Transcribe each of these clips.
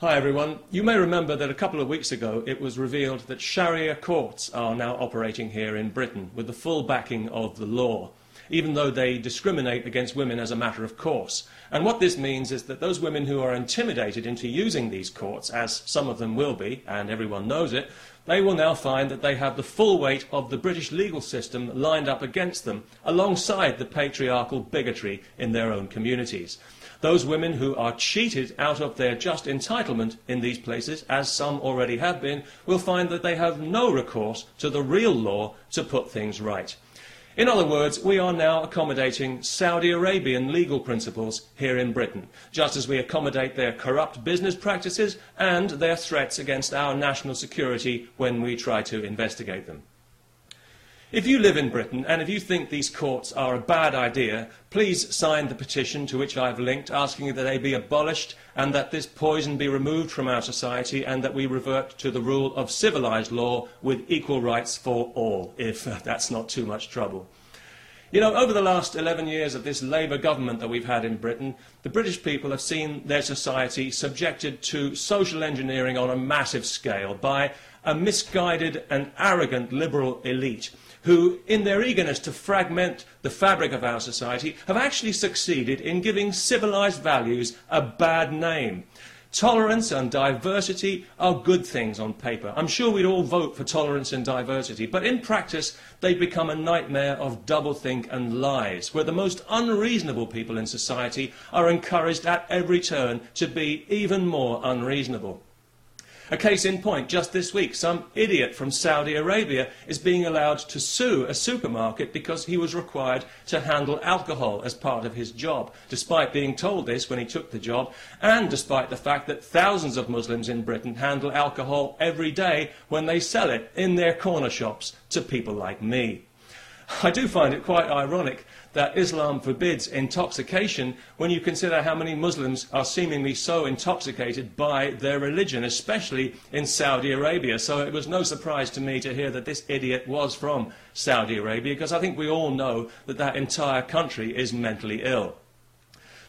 Hi everyone. You may remember that a couple of weeks ago it was revealed that Sharia courts are now operating here in Britain with the full backing of the law, even though they discriminate against women as a matter of course. And what this means is that those women who are intimidated into using these courts, as some of them will be, and everyone knows it, they will now find that they have the full weight of the British legal system lined up against them, alongside the patriarchal bigotry in their own communities. Those women who are cheated out of their just entitlement in these places, as some already have been, will find that they have no recourse to the real law to put things right. In other words, we are now accommodating Saudi Arabian legal principles here in Britain, just as we accommodate their corrupt business practices and their threats against our national security when we try to investigate them. If you live in Britain and if you think these courts are a bad idea, please sign the petition to which I've linked asking that they be abolished and that this poison be removed from our society and that we revert to the rule of civilised law with equal rights for all, if that's not too much trouble. You know, over the last 11 years of this Labour government that we've had in Britain, the British people have seen their society subjected to social engineering on a massive scale by a misguided and arrogant liberal elite who, in their eagerness to fragment the fabric of our society, have actually succeeded in giving civilized values a bad name. Tolerance and diversity are good things on paper. I'm sure we'd all vote for tolerance and diversity, but in practice, they become a nightmare of doublethink and lies, where the most unreasonable people in society are encouraged at every turn to be even more unreasonable. A case in point, just this week, some idiot from Saudi Arabia is being allowed to sue a supermarket because he was required to handle alcohol as part of his job, despite being told this when he took the job, and despite the fact that thousands of Muslims in Britain handle alcohol every day when they sell it in their corner shops to people like me. I do find it quite ironic that Islam forbids intoxication when you consider how many Muslims are seemingly so intoxicated by their religion, especially in Saudi Arabia. So it was no surprise to me to hear that this idiot was from Saudi Arabia, because I think we all know that that entire country is mentally ill.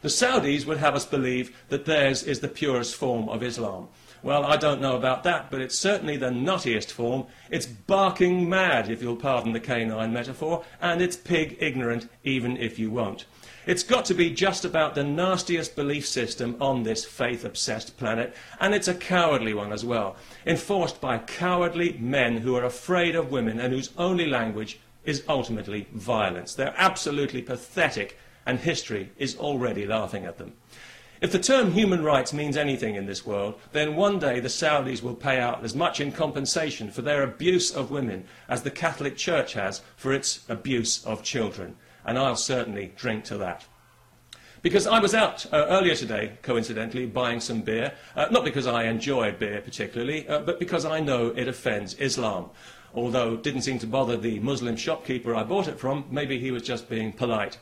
The Saudis would have us believe that theirs is the purest form of Islam. Well, I don't know about that, but it's certainly the nuttiest form. It's barking mad, if you'll pardon the canine metaphor, and it's pig ignorant, even if you won't. It's got to be just about the nastiest belief system on this faith obsessed planet, and it's a cowardly one as well, enforced by cowardly men who are afraid of women and whose only language is ultimately violence. They're absolutely pathetic, and history is already laughing at them. If the term human rights means anything in this world, then one day the Saudis will pay out as much in compensation for their abuse of women as the Catholic Church has for its abuse of children. And I'll certainly drink to that. Because I was out uh, earlier today, coincidentally, buying some beer, uh, not because I enjoy beer particularly, uh, but because I know it offends Islam. Although it didn't seem to bother the Muslim shopkeeper I bought it from, maybe he was just being polite.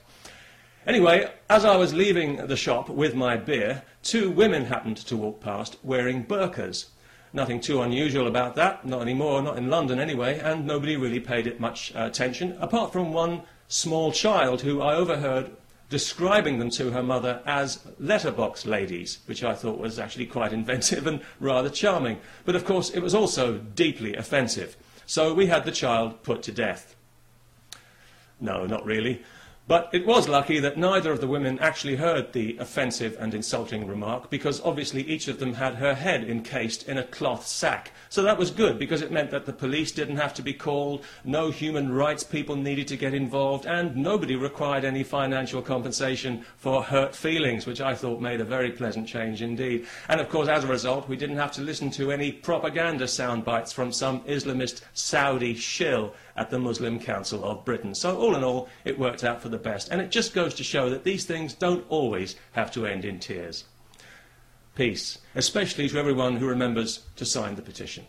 Anyway, as I was leaving the shop with my beer, two women happened to walk past wearing burqas. Nothing too unusual about that, not anymore, not in London anyway, and nobody really paid it much uh, attention, apart from one small child who I overheard describing them to her mother as letterbox ladies, which I thought was actually quite inventive and rather charming. But of course, it was also deeply offensive. So we had the child put to death. No, not really. But it was lucky that neither of the women actually heard the offensive and insulting remark because obviously each of them had her head encased in a cloth sack. So that was good because it meant that the police didn't have to be called, no human rights people needed to get involved, and nobody required any financial compensation for hurt feelings, which I thought made a very pleasant change indeed. And of course, as a result, we didn't have to listen to any propaganda sound bites from some Islamist Saudi shill at the Muslim Council of Britain. So all in all, it worked out for the best. And it just goes to show that these things don't always have to end in tears. Peace, especially to everyone who remembers to sign the petition.